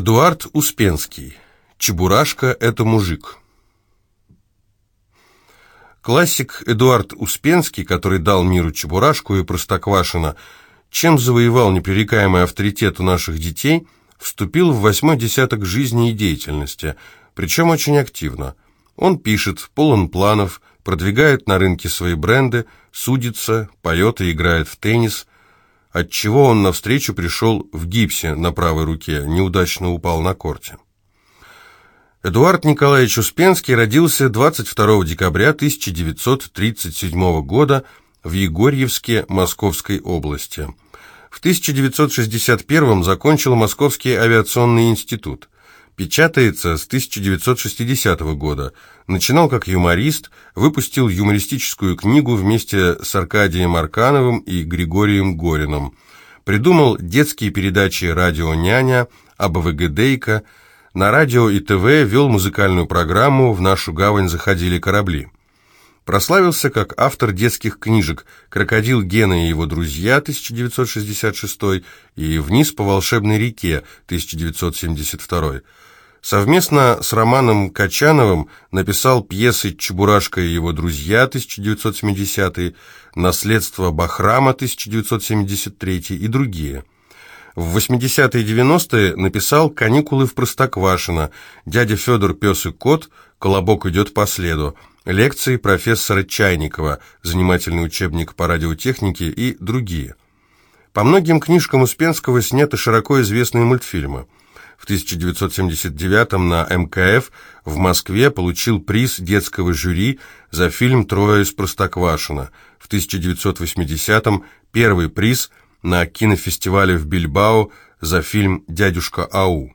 Эдуард Успенский. Чебурашка – это мужик. Классик Эдуард Успенский, который дал миру Чебурашку и Простоквашино, чем завоевал непререкаемый авторитет у наших детей, вступил в восьмой десяток жизни и деятельности, причем очень активно. Он пишет, полон планов, продвигает на рынке свои бренды, судится, поет и играет в теннис, отчего он навстречу пришел в гипсе на правой руке, неудачно упал на корте. Эдуард Николаевич Успенский родился 22 декабря 1937 года в Егорьевске Московской области. В 1961 закончил Московский авиационный институт. Печатается с 1960 года. Начинал как юморист, выпустил юмористическую книгу вместе с Аркадием Аркановым и Григорием Гориным. Придумал детские передачи «Радио няня», «АБВГДейка». На радио и ТВ вел музыкальную программу «В нашу гавань заходили корабли». Прославился как автор детских книжек «Крокодил Гена и его друзья» 1966 и «Вниз по волшебной реке» 1972 Совместно с Романом Качановым написал пьесы «Чебурашка и его друзья» 1970 «Наследство Бахрама» 1973 и другие. В 80-е и 90-е написал «Каникулы в Простоквашино», «Дядя Федор, пес и кот», «Колобок идет по следу», лекции профессора Чайникова, занимательный учебник по радиотехнике и другие. По многим книжкам Успенского сняты широко известные мультфильмы – в 1979 на МКФ в Москве получил приз детского жюри за фильм «Трое из Простоквашино». В 1980-м первый приз на кинофестивале в Бильбао за фильм «Дядюшка Ау».